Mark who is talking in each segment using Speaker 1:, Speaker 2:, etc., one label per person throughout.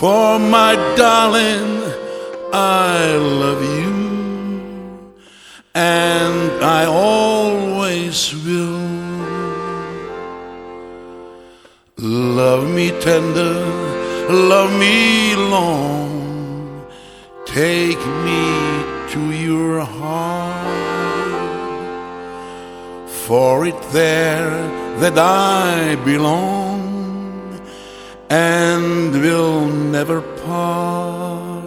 Speaker 1: For my darling, I love you, and I always will. Love me tender, love me long, take me to your heart. For it there that I belong and will never part.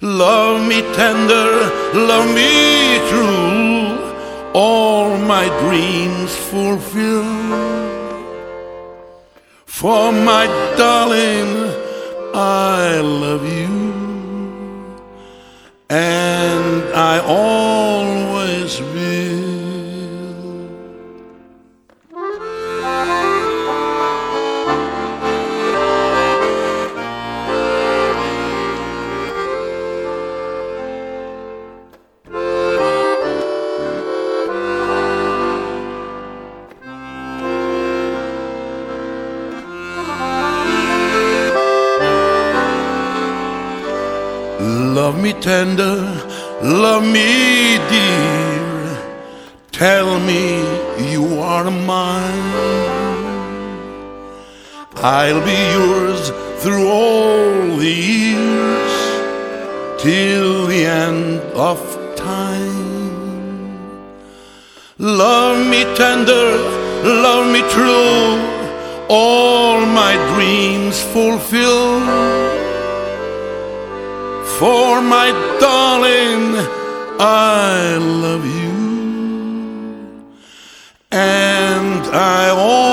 Speaker 1: Love me tender, love me true, all my dreams fulfill. For my darling, I love you, and I always Love me tender, love me dear. Tell me you are mine. I'll be yours through all the years till the end of time. Love me tender, love me true, all my dreams fulfill. For my darling, I love you. And I want.